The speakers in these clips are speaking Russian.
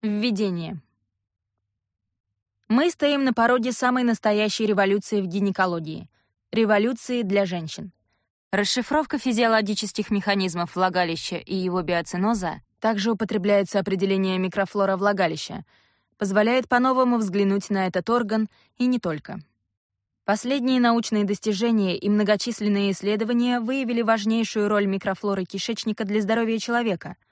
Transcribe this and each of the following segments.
Введение. Мы стоим на пороге самой настоящей революции в гинекологии — революции для женщин. Расшифровка физиологических механизмов влагалища и его биоциноза также употребляется определение микрофлора влагалища, позволяет по-новому взглянуть на этот орган и не только. Последние научные достижения и многочисленные исследования выявили важнейшую роль микрофлоры кишечника для здоровья человека —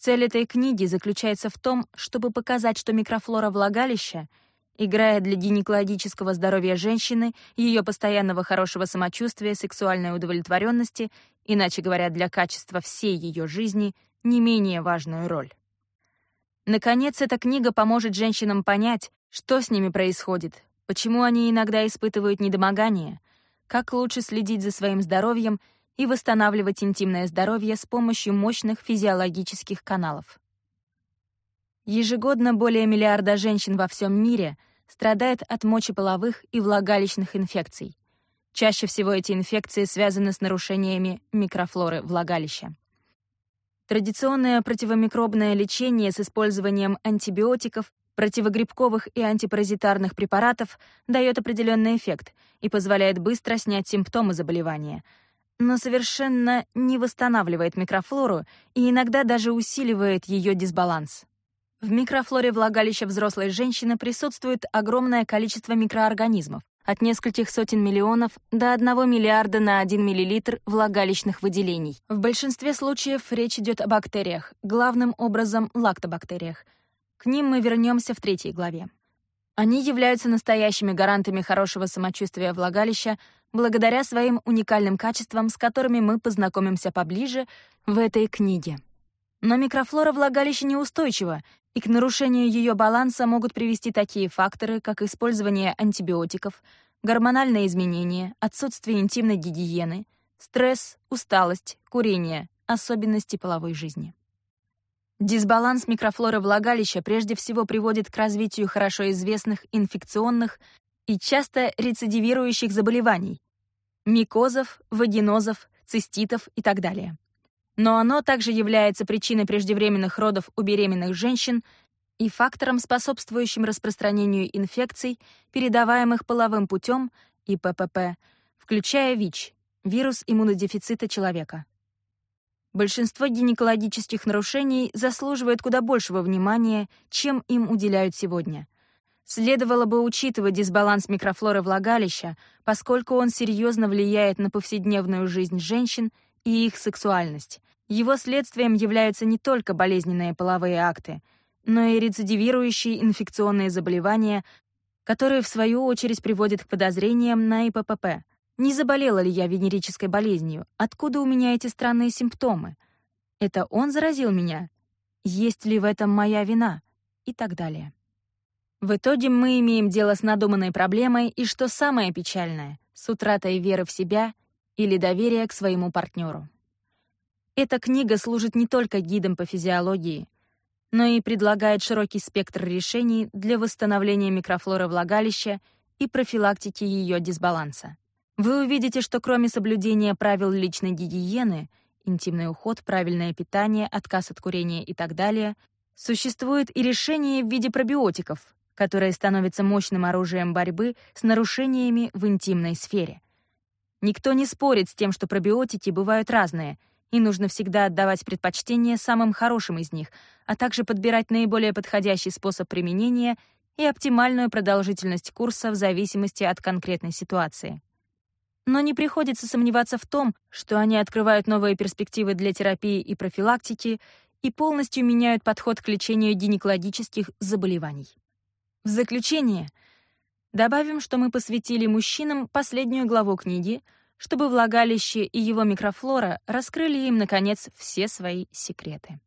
Цель этой книги заключается в том, чтобы показать, что микрофлора влагалища играет для гинекологического здоровья женщины, ее постоянного хорошего самочувствия, сексуальной удовлетворенности, иначе говоря, для качества всей ее жизни, не менее важную роль. Наконец, эта книга поможет женщинам понять, что с ними происходит, почему они иногда испытывают недомогание, как лучше следить за своим здоровьем — и восстанавливать интимное здоровье с помощью мощных физиологических каналов. Ежегодно более миллиарда женщин во всем мире страдает от мочеполовых и влагалищных инфекций. Чаще всего эти инфекции связаны с нарушениями микрофлоры влагалища. Традиционное противомикробное лечение с использованием антибиотиков, противогрибковых и антипаразитарных препаратов дает определенный эффект и позволяет быстро снять симптомы заболевания — но совершенно не восстанавливает микрофлору и иногда даже усиливает ее дисбаланс. В микрофлоре влагалища взрослой женщины присутствует огромное количество микроорганизмов, от нескольких сотен миллионов до 1 миллиарда на 1 миллилитр влагалищных выделений. В большинстве случаев речь идет о бактериях, главным образом лактобактериях. К ним мы вернемся в третьей главе. Они являются настоящими гарантами хорошего самочувствия влагалища благодаря своим уникальным качествам, с которыми мы познакомимся поближе в этой книге. Но микрофлора влагалища неустойчива, и к нарушению ее баланса могут привести такие факторы, как использование антибиотиков, гормональные изменения, отсутствие интимной гигиены, стресс, усталость, курение, особенности половой жизни. Дисбаланс микрофлоры влагалища прежде всего приводит к развитию хорошо известных инфекционных и часто рецидивирующих заболеваний — микозов, вагинозов, циститов и так далее. Но оно также является причиной преждевременных родов у беременных женщин и фактором, способствующим распространению инфекций, передаваемых половым путем и ППП, включая ВИЧ — вирус иммунодефицита человека. Большинство гинекологических нарушений заслуживает куда большего внимания, чем им уделяют сегодня. Следовало бы учитывать дисбаланс микрофлоры влагалища, поскольку он серьезно влияет на повседневную жизнь женщин и их сексуальность. Его следствием являются не только болезненные половые акты, но и рецидивирующие инфекционные заболевания, которые, в свою очередь, приводят к подозрениям на ИППП. Не заболела ли я венерической болезнью? Откуда у меня эти странные симптомы? Это он заразил меня? Есть ли в этом моя вина? И так далее. В итоге мы имеем дело с надуманной проблемой и, что самое печальное, с утратой веры в себя или доверия к своему партнеру. Эта книга служит не только гидом по физиологии, но и предлагает широкий спектр решений для восстановления микрофлоры влагалища и профилактики ее дисбаланса. Вы увидите, что кроме соблюдения правил личной гигиены, интимный уход, правильное питание, отказ от курения и так далее, существует и решение в виде пробиотиков, которое становится мощным оружием борьбы с нарушениями в интимной сфере. Никто не спорит с тем, что пробиотики бывают разные, и нужно всегда отдавать предпочтение самым хорошим из них, а также подбирать наиболее подходящий способ применения и оптимальную продолжительность курса в зависимости от конкретной ситуации но не приходится сомневаться в том, что они открывают новые перспективы для терапии и профилактики и полностью меняют подход к лечению гинекологических заболеваний. В заключение добавим, что мы посвятили мужчинам последнюю главу книги, чтобы влагалище и его микрофлора раскрыли им, наконец, все свои секреты.